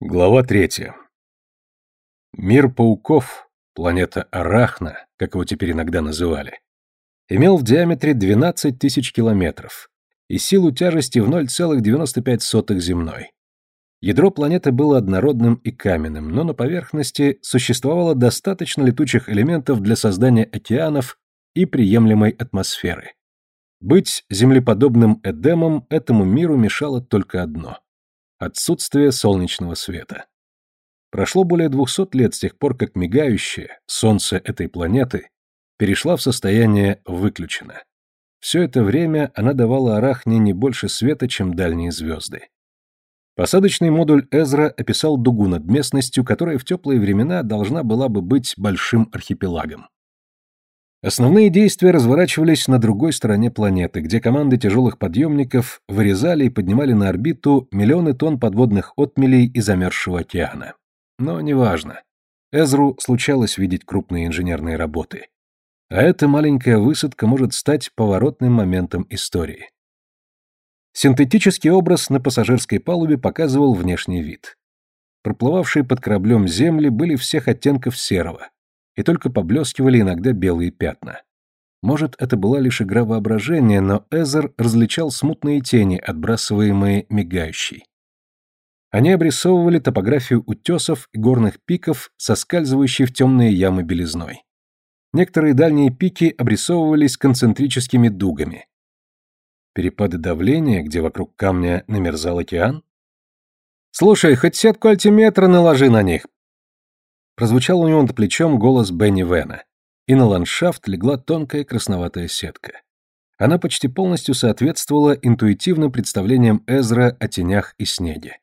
Глава третья. Мир пауков, планета Арахна, как его теперь иногда называли, имел в диаметре 12 тысяч километров и силу тяжести в 0,95 земной. Ядро планеты было однородным и каменным, но на поверхности существовало достаточно летучих элементов для создания океанов и приемлемой атмосферы. Быть землеподобным Эдемом этому миру мешало только одно – отсутствие солнечного света. Прошло более 200 лет с тех пор, как мигающее солнце этой планеты перешла в состояние «выключено». Все это время она давала Арахне не больше света, чем дальние звезды. Посадочный модуль Эзра описал дугу над местностью, которая в теплые времена должна была бы быть большим архипелагом. Основные действия разворачивались на другой стороне планеты, где команды тяжелых подъемников вырезали и поднимали на орбиту миллионы тонн подводных отмелей и замерзшего океана. Но неважно. Эзру случалось видеть крупные инженерные работы. А эта маленькая высадка может стать поворотным моментом истории. Синтетический образ на пассажирской палубе показывал внешний вид. Проплывавшие под кораблем земли были всех оттенков серого, и только поблескивали иногда белые пятна. Может, это была лишь игра воображения, но Эзер различал смутные тени, отбрасываемые мигающей. Они обрисовывали топографию утесов и горных пиков, соскальзывающей в темные ямы белизной. Некоторые дальние пики обрисовывались концентрическими дугами, Перепады давления, где вокруг камня намерзал океан? «Слушай, хоть сетку альтиметра наложи на них!» Прозвучал у него над плечом голос Бенни Вена, и на ландшафт легла тонкая красноватая сетка. Она почти полностью соответствовала интуитивным представлениям Эзра о тенях и снеге.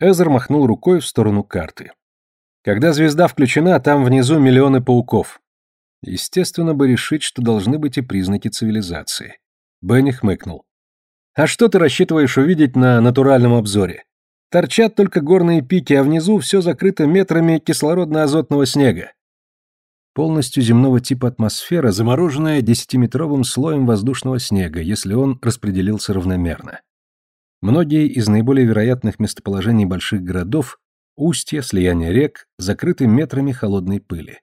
Эзер махнул рукой в сторону карты. Когда звезда включена, там внизу миллионы пауков. Естественно бы решить, что должны быть и признаки цивилизации. Бенни хмыкнул. «А что ты рассчитываешь увидеть на натуральном обзоре? Торчат только горные пики, а внизу все закрыто метрами кислородно-азотного снега. Полностью земного типа атмосфера, замороженная десятиметровым слоем воздушного снега, если он распределился равномерно. Многие из наиболее вероятных местоположений больших городов, устья, слияния рек, закрыты метрами холодной пыли.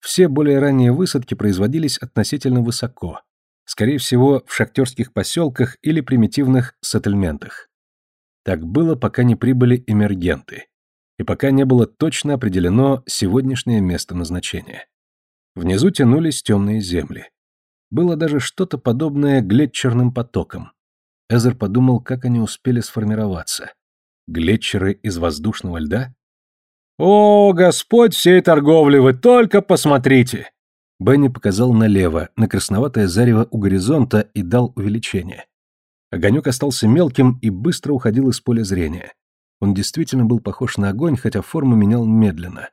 Все более ранние высадки производились относительно высоко, скорее всего, в шахтерских поселках или примитивных сеттельментах. Так было, пока не прибыли эмергенты, и пока не было точно определено сегодняшнее место назначения. Внизу тянулись темные земли. Было даже что-то подобное глетчерным потокам. Эзер подумал, как они успели сформироваться. Глетчеры из воздушного льда? «О, Господь всей торговли, вы только посмотрите!» Бенни показал налево, на красноватое зарево у горизонта и дал увеличение. Огонек остался мелким и быстро уходил из поля зрения. Он действительно был похож на огонь, хотя форму менял медленно.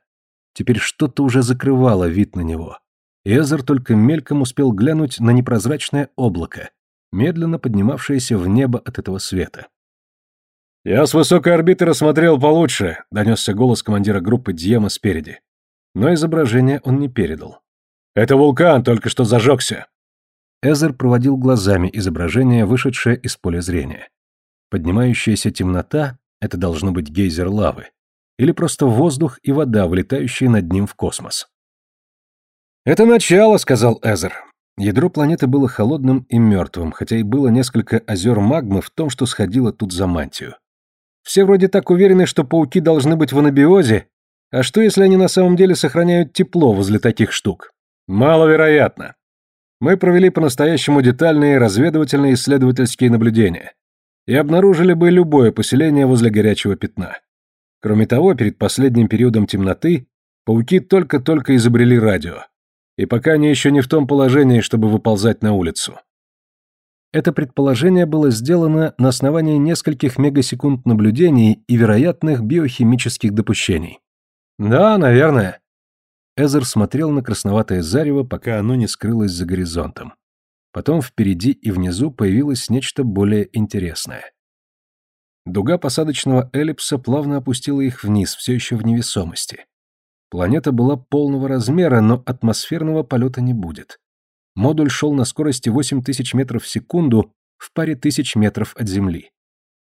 Теперь что-то уже закрывало вид на него. Эзер только мельком успел глянуть на непрозрачное облако, медленно поднимавшееся в небо от этого света. «Я с высокой орбиты рассмотрел получше», — донесся голос командира группы Дьема спереди. Но изображение он не передал. «Это вулкан только что зажегся!» Эзер проводил глазами изображение, вышедшее из поля зрения. Поднимающаяся темнота — это должно быть гейзер лавы. Или просто воздух и вода, вылетающие над ним в космос. «Это начало», — сказал Эзер. Ядро планеты было холодным и мертвым, хотя и было несколько озер магмы в том, что сходило тут за мантию. Все вроде так уверены, что пауки должны быть в анабиозе, а что, если они на самом деле сохраняют тепло возле таких штук? Маловероятно. Мы провели по-настоящему детальные разведывательные исследовательские наблюдения и обнаружили бы любое поселение возле горячего пятна. Кроме того, перед последним периодом темноты пауки только-только изобрели радио, и пока они еще не в том положении, чтобы выползать на улицу. Это предположение было сделано на основании нескольких мегасекунд наблюдений и вероятных биохимических допущений. Да, наверное. Эзер смотрел на красноватое зарево, пока оно не скрылось за горизонтом. Потом впереди и внизу появилось нечто более интересное. Дуга посадочного эллипса плавно опустила их вниз, все еще в невесомости. Планета была полного размера, но атмосферного полета не будет. Модуль шел на скорости 8000 метров в секунду в паре тысяч метров от Земли.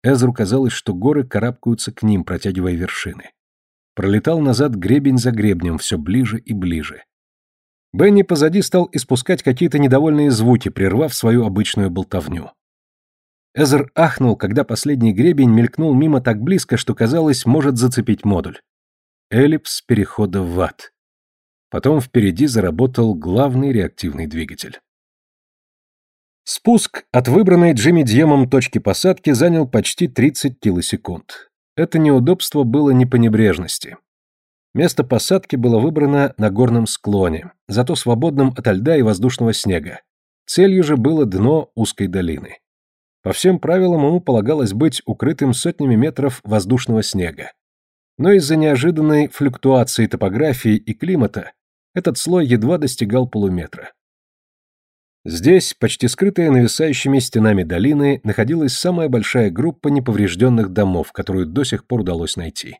Эзру казалось, что горы карабкаются к ним, протягивая вершины. Пролетал назад гребень за гребнем, все ближе и ближе. Бенни позади стал испускать какие-то недовольные звуки, прервав свою обычную болтовню. Эзер ахнул, когда последний гребень мелькнул мимо так близко, что казалось, может зацепить модуль. Эллипс перехода в ад. Потом впереди заработал главный реактивный двигатель. Спуск от выбранной Джимми Дьемом точки посадки занял почти 30 килосекунд. Это неудобство было не по небрежности. Место посадки было выбрано на горном склоне, зато свободном от льда и воздушного снега. Целью же было дно узкой долины. По всем правилам ему полагалось быть укрытым сотнями метров воздушного снега. Но из-за неожиданной флюктуации топографии и климата этот слой едва достигал полуметра. Здесь, почти скрытая нависающими стенами долины, находилась самая большая группа неповрежденных домов, которую до сих пор удалось найти.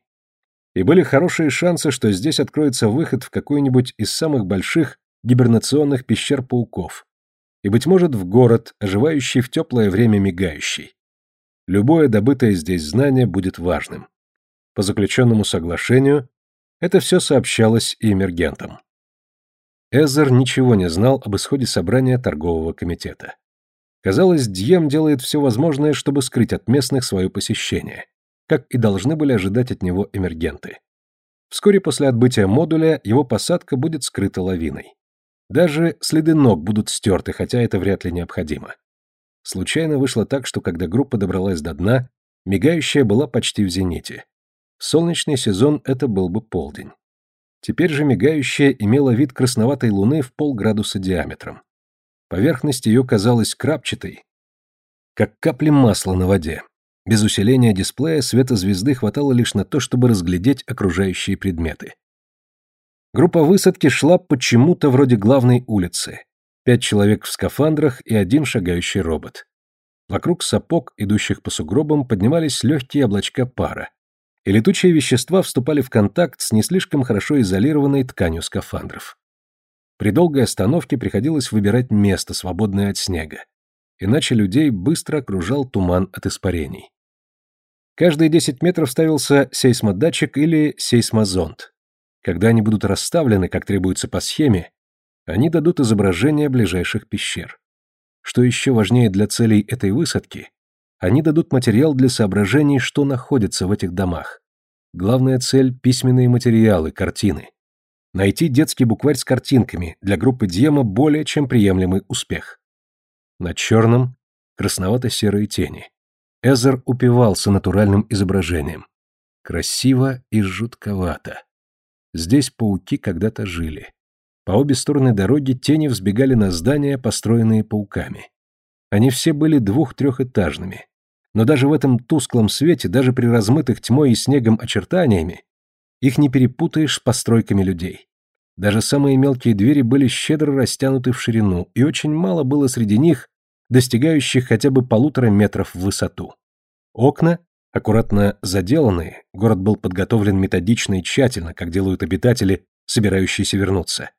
И были хорошие шансы, что здесь откроется выход в какой-нибудь из самых больших гибернационных пещер пауков. И, быть может, в город, оживающий в теплое время мигающий. Любое добытое здесь знание будет важным. По заключенному соглашению, это все сообщалось и эмергентам. Эзер ничего не знал об исходе собрания торгового комитета. Казалось, Дьем делает все возможное, чтобы скрыть от местных свое посещение, как и должны были ожидать от него эмергенты. Вскоре после отбытия модуля его посадка будет скрыта лавиной. Даже следы ног будут стерты, хотя это вряд ли необходимо. Случайно вышло так, что когда группа добралась до дна, мигающая была почти в зените. В солнечный сезон это был бы полдень. Теперь же мигающая имела вид красноватой луны в полградуса диаметром. Поверхность ее казалась крапчатой, как капли масла на воде. Без усиления дисплея света звезды хватало лишь на то, чтобы разглядеть окружающие предметы. Группа высадки шла почему-то вроде главной улицы. Пять человек в скафандрах и один шагающий робот. Вокруг сапог, идущих по сугробам, поднимались легкие облачка пара и летучие вещества вступали в контакт с не слишком хорошо изолированной тканью скафандров. При долгой остановке приходилось выбирать место, свободное от снега, иначе людей быстро окружал туман от испарений. Каждые 10 метров ставился сейсмодатчик или сейсмозонд. Когда они будут расставлены, как требуется по схеме, они дадут изображение ближайших пещер. Что еще важнее для целей этой высадки, они дадут материал для соображений, что находится в этих домах. Главная цель – письменные материалы, картины. Найти детский букварь с картинками для группы Дьема более чем приемлемый успех. На черном – красновато-серые тени. Эзер упивался натуральным изображением. Красиво и жутковато. Здесь пауки когда-то жили. По обе стороны дороги тени взбегали на здания, построенные пауками. Они все были двух-трехэтажными. Но даже в этом тусклом свете, даже при размытых тьмой и снегом очертаниями, их не перепутаешь с постройками людей. Даже самые мелкие двери были щедро растянуты в ширину, и очень мало было среди них, достигающих хотя бы полутора метров в высоту. Окна, аккуратно заделанные, город был подготовлен методично и тщательно, как делают обитатели, собирающиеся вернуться,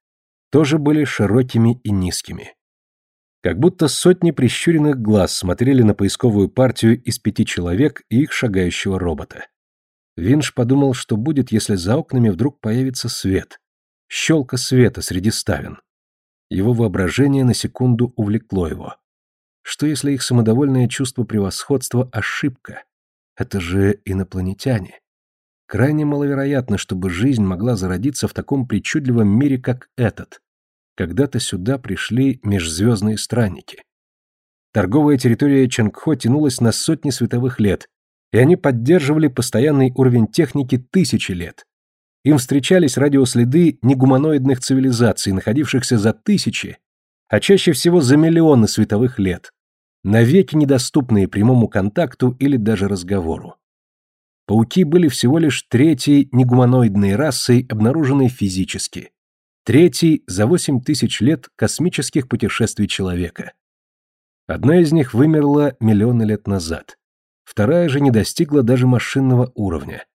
тоже были широкими и низкими. Как будто сотни прищуренных глаз смотрели на поисковую партию из пяти человек и их шагающего робота. Винш подумал, что будет, если за окнами вдруг появится свет. Щелка света среди ставен. Его воображение на секунду увлекло его. Что если их самодовольное чувство превосходства – ошибка? Это же инопланетяне. Крайне маловероятно, чтобы жизнь могла зародиться в таком причудливом мире, как этот. Когда-то сюда пришли межзвездные странники. Торговая территория Чангхо тянулась на сотни световых лет, и они поддерживали постоянный уровень техники тысячи лет. Им встречались радиоследы негуманоидных цивилизаций, находившихся за тысячи, а чаще всего за миллионы световых лет, навеки недоступные прямому контакту или даже разговору. Пауки были всего лишь третьей негуманоидной расой, обнаруженной физически, Третий – за 8 тысяч лет космических путешествий человека. Одна из них вымерла миллионы лет назад. Вторая же не достигла даже машинного уровня.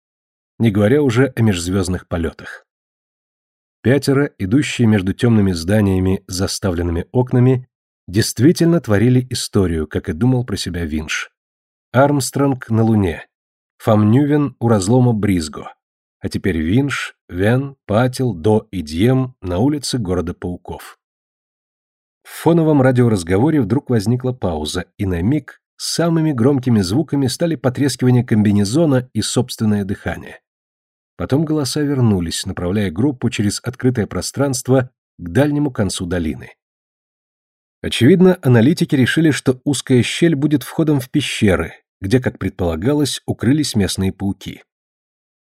Не говоря уже о межзвездных полетах. Пятеро, идущие между темными зданиями заставленными окнами, действительно творили историю, как и думал про себя Винш. Армстронг на Луне, Фамнювен у разлома Бризго, а теперь Винш, Вен, Патил, До и Дьем на улице города Пауков. В фоновом радиоразговоре вдруг возникла пауза, и на миг самыми громкими звуками стали потрескивание комбинезона и собственное дыхание. Потом голоса вернулись, направляя группу через открытое пространство к дальнему концу долины. Очевидно, аналитики решили, что узкая щель будет входом в пещеры, где, как предполагалось, укрылись местные пауки.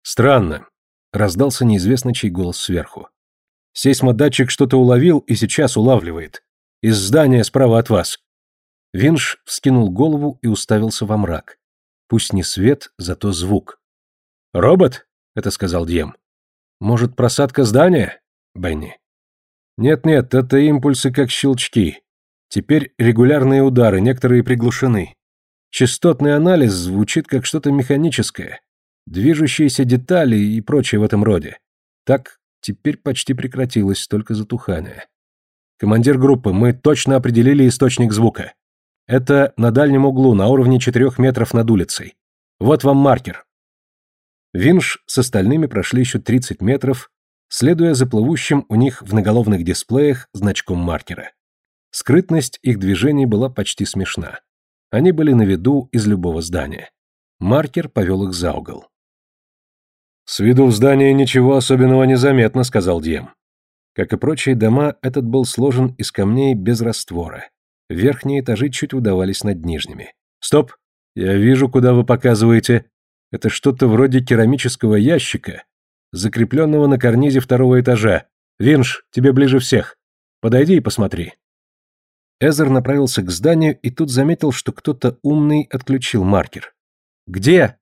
«Странно», — раздался неизвестно чей голос сверху. «Сейсмодатчик что-то уловил и сейчас улавливает. Из здания справа от вас». Винш вскинул голову и уставился во мрак. Пусть не свет, зато звук. «Робот?» — это сказал Дьем. «Может, просадка здания?» Бенни. «Нет-нет, это импульсы как щелчки. Теперь регулярные удары, некоторые приглушены. Частотный анализ звучит как что-то механическое. Движущиеся детали и прочее в этом роде. Так теперь почти прекратилось только затухание. Командир группы, мы точно определили источник звука. Это на дальнем углу, на уровне четырех метров над улицей. Вот вам маркер. Винш с остальными прошли еще 30 метров, следуя за плывущим у них в наголовных дисплеях значком маркера. Скрытность их движений была почти смешна. Они были на виду из любого здания. Маркер повел их за угол. «С виду в здании ничего особенного не заметно», — сказал Дьем. Как и прочие дома, этот был сложен из камней без раствора. Верхние этажи чуть выдавались над нижними. «Стоп! Я вижу, куда вы показываете. Это что-то вроде керамического ящика, закрепленного на карнизе второго этажа. Винш, тебе ближе всех. Подойди и посмотри». Эзер направился к зданию и тут заметил, что кто-то умный отключил маркер. «Где?»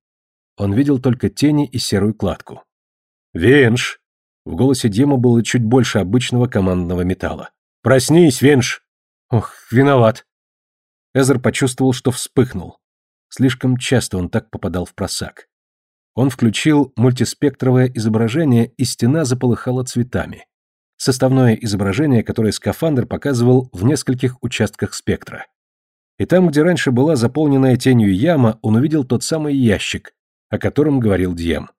Он видел только тени и серую кладку. «Венш!» В голосе Дима было чуть больше обычного командного металла. «Проснись, Венш!» «Ох, виноват!» Эзер почувствовал, что вспыхнул. Слишком часто он так попадал в просак. Он включил мультиспектровое изображение, и стена заполыхала цветами. Составное изображение, которое скафандр показывал в нескольких участках спектра. И там, где раньше была заполненная тенью яма, он увидел тот самый ящик, о котором говорил Дьем.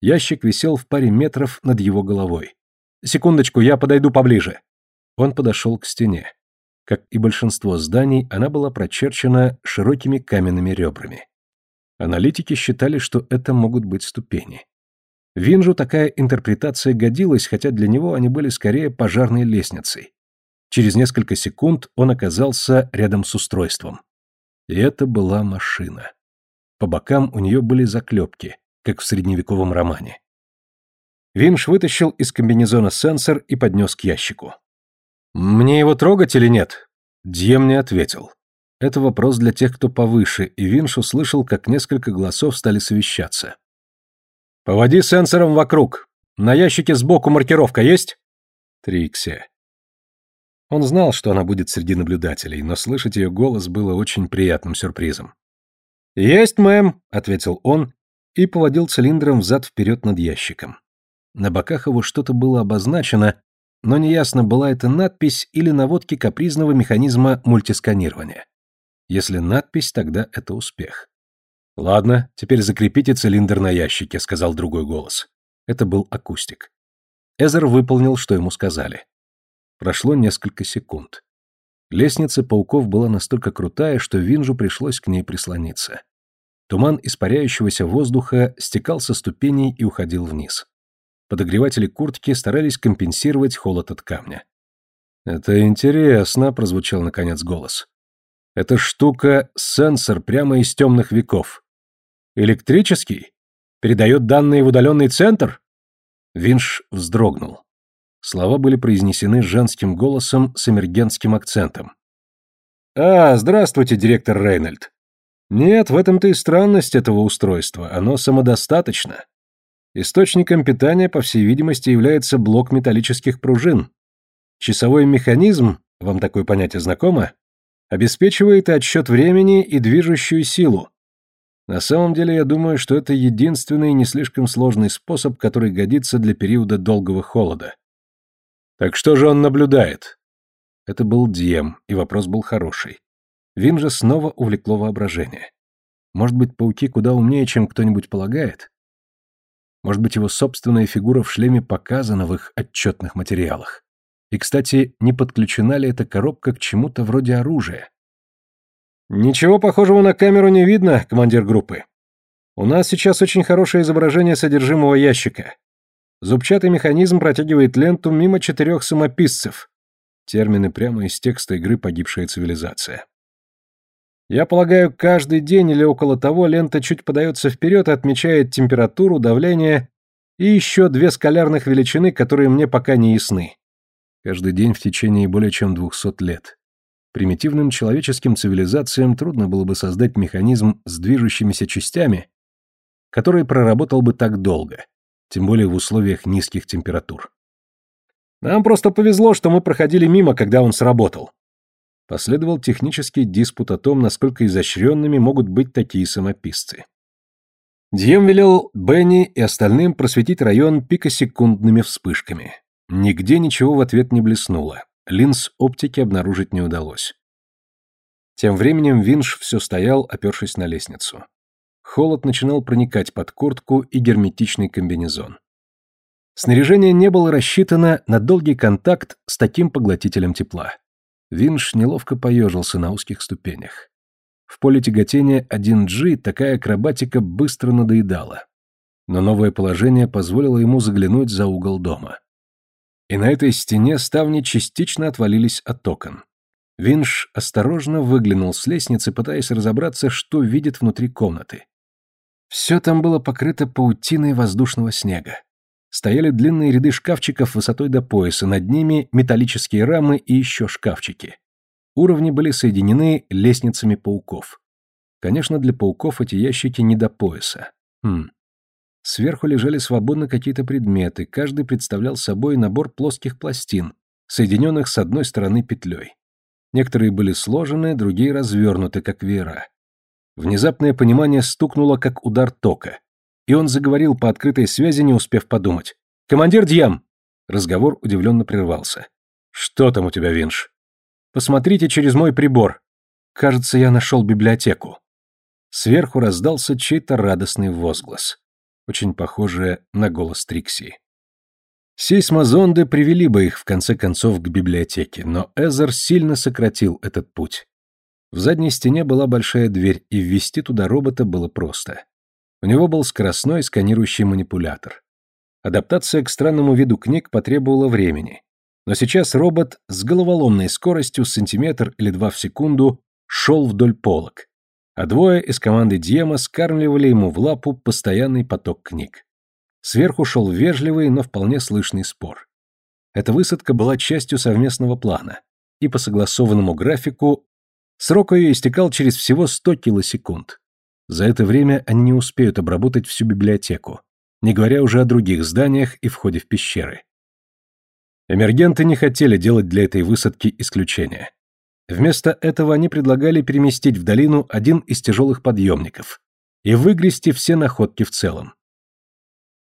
Ящик висел в паре метров над его головой. «Секундочку, я подойду поближе». Он подошел к стене. Как и большинство зданий, она была прочерчена широкими каменными ребрами. Аналитики считали, что это могут быть ступени. Винжу такая интерпретация годилась, хотя для него они были скорее пожарной лестницей. Через несколько секунд он оказался рядом с устройством. И это была машина. По бокам у нее были заклепки, как в средневековом романе. Винш вытащил из комбинезона сенсор и поднес к ящику. «Мне его трогать или нет?» Дьем не ответил. Это вопрос для тех, кто повыше, и Винш услышал, как несколько голосов стали совещаться. «Поводи сенсором вокруг. На ящике сбоку маркировка есть?» Трикси. Он знал, что она будет среди наблюдателей, но слышать ее голос было очень приятным сюрпризом. «Есть, мэм», — ответил он и поводил цилиндром взад-вперед над ящиком. На боках его что-то было обозначено, но неясно, была это надпись или наводки капризного механизма мультисканирования. Если надпись, тогда это успех. «Ладно, теперь закрепите цилиндр на ящике», — сказал другой голос. Это был акустик. Эзер выполнил, что ему сказали. Прошло несколько секунд. Лестница пауков была настолько крутая, что Винжу пришлось к ней прислониться. Туман испаряющегося воздуха стекал со ступеней и уходил вниз. Подогреватели куртки старались компенсировать холод от камня. «Это интересно», — прозвучал наконец голос. «Эта штука — сенсор прямо из темных веков. Электрический? Передает данные в удаленный центр?» Винш вздрогнул. Слова были произнесены женским голосом с эмергентским акцентом. «А, здравствуйте, директор Рейнольд. Нет, в этом-то и странность этого устройства, оно самодостаточно. Источником питания, по всей видимости, является блок металлических пружин. Часовой механизм, вам такое понятие знакомо, обеспечивает и отсчет времени, и движущую силу. На самом деле, я думаю, что это единственный не слишком сложный способ, который годится для периода долгого холода. Так что же он наблюдает? Это был Дием, и вопрос был хороший. Вин же снова увлекло воображение. Может быть, пауки куда умнее, чем кто-нибудь полагает? Может быть, его собственная фигура в шлеме показана в их отчетных материалах? И, кстати, не подключена ли эта коробка к чему-то вроде оружия? Ничего похожего на камеру не видно, командир группы. У нас сейчас очень хорошее изображение содержимого ящика. Зубчатый механизм протягивает ленту мимо четырех самописцев. Термины прямо из текста игры «Погибшая цивилизация». Я полагаю, каждый день или около того лента чуть подается вперед и отмечает температуру, давление и еще две скалярных величины, которые мне пока не ясны. Каждый день в течение более чем двухсот лет. Примитивным человеческим цивилизациям трудно было бы создать механизм с движущимися частями, который проработал бы так долго, тем более в условиях низких температур. Нам просто повезло, что мы проходили мимо, когда он сработал. Последовал технический диспут о том, насколько изощренными могут быть такие самописцы. Дьем велел Бенни и остальным просветить район пикосекундными вспышками. Нигде ничего в ответ не блеснуло. Линз оптики обнаружить не удалось. Тем временем Винш все стоял, опершись на лестницу. Холод начинал проникать под куртку и герметичный комбинезон. Снаряжение не было рассчитано на долгий контакт с таким поглотителем тепла. Винш неловко поежился на узких ступенях. В поле тяготения 1G такая акробатика быстро надоедала. Но новое положение позволило ему заглянуть за угол дома. И на этой стене ставни частично отвалились от окон. Винш осторожно выглянул с лестницы, пытаясь разобраться, что видит внутри комнаты. Все там было покрыто паутиной воздушного снега. Стояли длинные ряды шкафчиков высотой до пояса, над ними металлические рамы и еще шкафчики. Уровни были соединены лестницами пауков. Конечно, для пауков эти ящики не до пояса. Хм. Сверху лежали свободно какие-то предметы, каждый представлял собой набор плоских пластин, соединенных с одной стороны петлей. Некоторые были сложены, другие развернуты, как веера. Внезапное понимание стукнуло, как удар тока и он заговорил по открытой связи, не успев подумать. «Командир Дьям!» Разговор удивленно прервался. «Что там у тебя, Винш?» «Посмотрите через мой прибор. Кажется, я нашел библиотеку». Сверху раздался чей-то радостный возглас. Очень похоже на голос Трикси. Сейсмозонды привели бы их, в конце концов, к библиотеке, но Эзер сильно сократил этот путь. В задней стене была большая дверь, и ввести туда робота было просто. У него был скоростной сканирующий манипулятор. Адаптация к странному виду книг потребовала времени. Но сейчас робот с головоломной скоростью сантиметр или два в секунду шел вдоль полок, а двое из команды Диема скармливали ему в лапу постоянный поток книг. Сверху шел вежливый, но вполне слышный спор. Эта высадка была частью совместного плана, и по согласованному графику срок ее истекал через всего 100 килосекунд. За это время они не успеют обработать всю библиотеку, не говоря уже о других зданиях и входе в пещеры. Эмергенты не хотели делать для этой высадки исключения. Вместо этого они предлагали переместить в долину один из тяжелых подъемников и выгрести все находки в целом.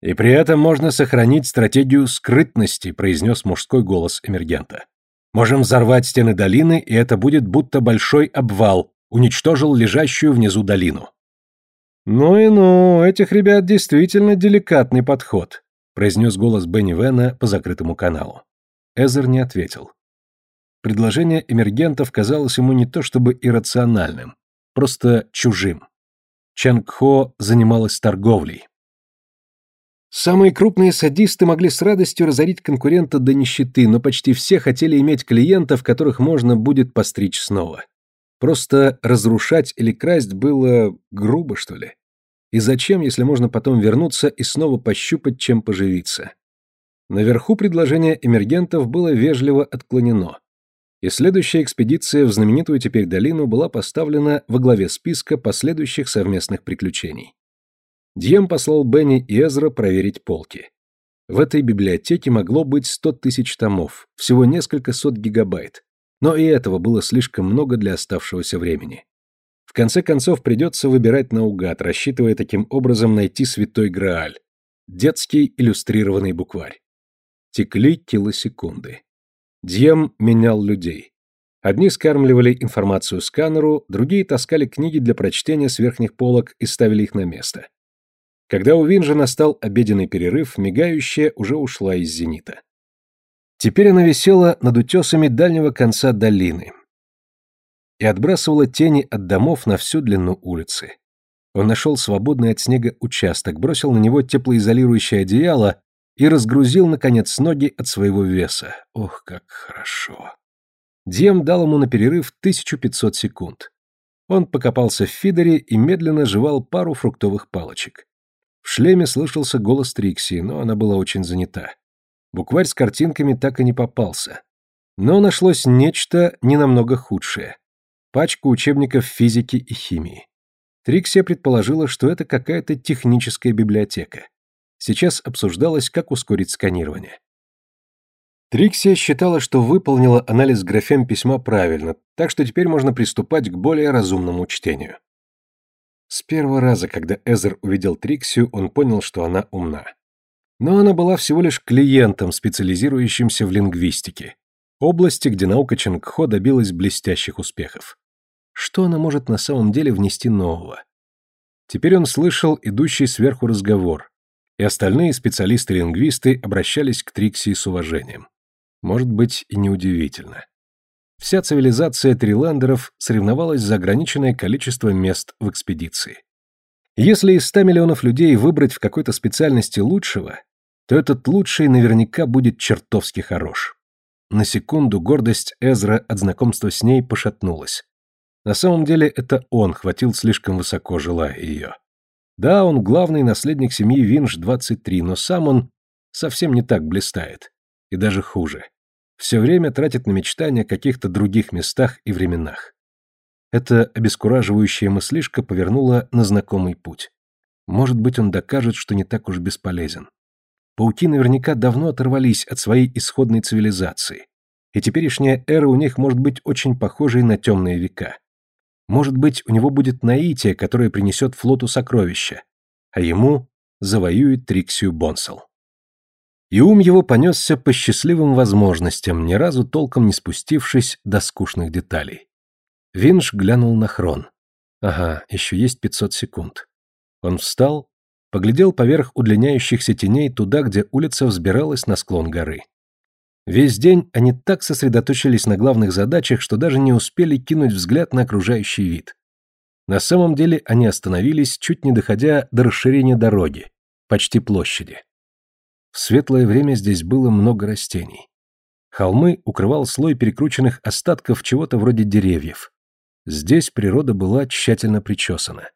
«И при этом можно сохранить стратегию скрытности», произнес мужской голос эмергента. «Можем взорвать стены долины, и это будет будто большой обвал, уничтожил лежащую внизу долину. «Ну и ну, этих ребят действительно деликатный подход», произнес голос Бенни Вена по закрытому каналу. Эзер не ответил. Предложение эмергентов казалось ему не то чтобы иррациональным, просто чужим. Чанг Хо занималась торговлей. Самые крупные садисты могли с радостью разорить конкурента до нищеты, но почти все хотели иметь клиентов, которых можно будет постричь снова. Просто разрушать или красть было грубо, что ли. И зачем, если можно потом вернуться и снова пощупать, чем поживиться? Наверху предложение эмергентов было вежливо отклонено. И следующая экспедиция в знаменитую теперь долину была поставлена во главе списка последующих совместных приключений. Дьем послал Бенни и Эзра проверить полки. В этой библиотеке могло быть 100 тысяч томов, всего несколько сот гигабайт. Но и этого было слишком много для оставшегося времени. В конце концов придется выбирать наугад, рассчитывая таким образом найти святой Грааль. Детский иллюстрированный букварь. Текли килосекунды. Дьем менял людей. Одни скармливали информацию сканеру, другие таскали книги для прочтения с верхних полок и ставили их на место. Когда у Винжа настал обеденный перерыв, мигающая уже ушла из зенита. Теперь она висела над утесами дальнего конца долины и отбрасывала тени от домов на всю длину улицы. Он нашел свободный от снега участок, бросил на него теплоизолирующее одеяло и разгрузил, наконец, ноги от своего веса. Ох, как хорошо. Дьем дал ему на перерыв 1500 секунд. Он покопался в фидере и медленно жевал пару фруктовых палочек. В шлеме слышался голос Трикси, но она была очень занята. Букварь с картинками так и не попался. Но нашлось нечто не намного худшее. Пачка учебников физики и химии. Триксия предположила, что это какая-то техническая библиотека. Сейчас обсуждалось, как ускорить сканирование. Триксия считала, что выполнила анализ графем письма правильно, так что теперь можно приступать к более разумному чтению. С первого раза, когда Эзер увидел Триксию, он понял, что она умна. Но она была всего лишь клиентом, специализирующимся в лингвистике, области, где наука Чангхо добилась блестящих успехов. Что она может на самом деле внести нового? Теперь он слышал идущий сверху разговор, и остальные специалисты-лингвисты обращались к Триксии с уважением. Может быть, и неудивительно. Вся цивилизация триландеров соревновалась за ограниченное количество мест в экспедиции. Если из 100 миллионов людей выбрать в какой-то специальности лучшего, то этот лучший наверняка будет чертовски хорош. На секунду гордость Эзра от знакомства с ней пошатнулась. На самом деле это он хватил слишком высоко, желая ее. Да, он главный наследник семьи Винж-23, но сам он совсем не так блистает. И даже хуже все время тратит на мечтания о каких-то других местах и временах. Эта обескураживающая мыслишка повернула на знакомый путь. Может быть, он докажет, что не так уж бесполезен. Пауки наверняка давно оторвались от своей исходной цивилизации, и теперешняя эра у них может быть очень похожей на темные века. Может быть, у него будет наитие, которое принесет флоту сокровища, а ему завоюет Триксию Бонсел и ум его понесся по счастливым возможностям, ни разу толком не спустившись до скучных деталей. Винш глянул на хрон. Ага, еще есть 500 секунд. Он встал, поглядел поверх удлиняющихся теней туда, где улица взбиралась на склон горы. Весь день они так сосредоточились на главных задачах, что даже не успели кинуть взгляд на окружающий вид. На самом деле они остановились, чуть не доходя до расширения дороги, почти площади. В светлое время здесь было много растений. Холмы укрывал слой перекрученных остатков чего-то вроде деревьев. Здесь природа была тщательно причесана.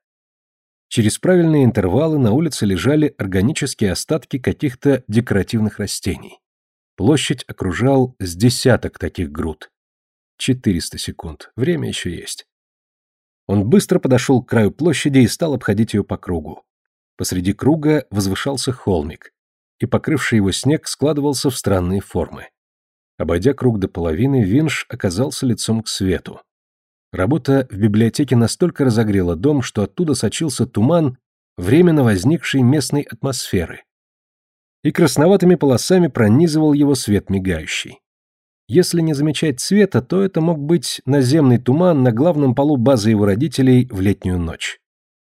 Через правильные интервалы на улице лежали органические остатки каких-то декоративных растений. Площадь окружал с десяток таких груд. 400 секунд. Время еще есть. Он быстро подошел к краю площади и стал обходить ее по кругу. Посреди круга возвышался холмик, и покрывший его снег складывался в странные формы. Обойдя круг до половины, Винш оказался лицом к свету. Работа в библиотеке настолько разогрела дом, что оттуда сочился туман временно возникшей местной атмосферы. И красноватыми полосами пронизывал его свет мигающий. Если не замечать цвета, то это мог быть наземный туман на главном полу базы его родителей в летнюю ночь.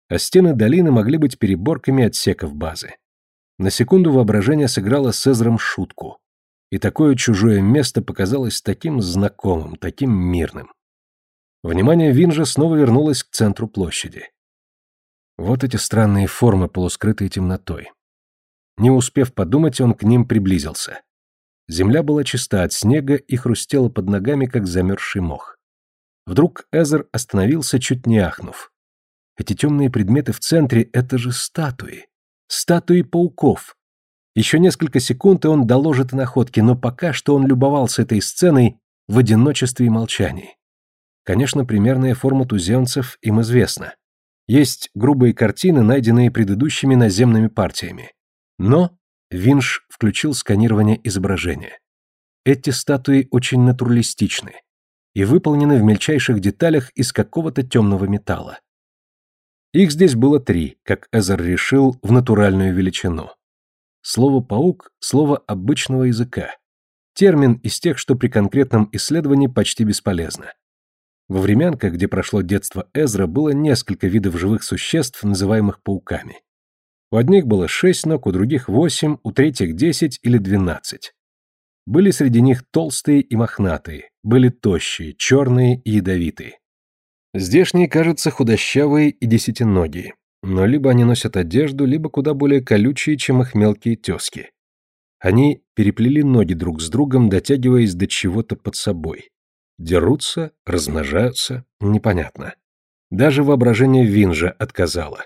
А стены долины могли быть переборками отсеков базы. На секунду воображение сыграло с Эзром шутку. И такое чужое место показалось таким знакомым, таким мирным. Внимание Винжа снова вернулось к центру площади. Вот эти странные формы, полускрытые темнотой. Не успев подумать, он к ним приблизился. Земля была чиста от снега и хрустела под ногами, как замерзший мох. Вдруг Эзер остановился, чуть не ахнув. Эти темные предметы в центре — это же статуи статуи пауков. Еще несколько секунд, и он доложит о находке, но пока что он любовался этой сценой в одиночестве и молчании. Конечно, примерная форма туземцев им известна. Есть грубые картины, найденные предыдущими наземными партиями. Но Винш включил сканирование изображения. Эти статуи очень натуралистичны и выполнены в мельчайших деталях из какого-то темного металла. Их здесь было три, как Эзер решил, в натуральную величину. Слово «паук» — слово обычного языка. Термин из тех, что при конкретном исследовании почти бесполезно. Во временках, где прошло детство Эзра, было несколько видов живых существ, называемых пауками. У одних было шесть ног, у других восемь, у третьих десять или двенадцать. Были среди них толстые и мохнатые, были тощие, черные и ядовитые. Здешние, кажутся, худощавые и десятиногие, но либо они носят одежду, либо куда более колючие, чем их мелкие тезки. Они переплели ноги друг с другом, дотягиваясь до чего-то под собой. Дерутся, размножаются, непонятно. Даже воображение Винжа отказало.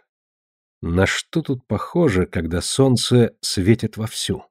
На что тут похоже, когда солнце светит вовсю?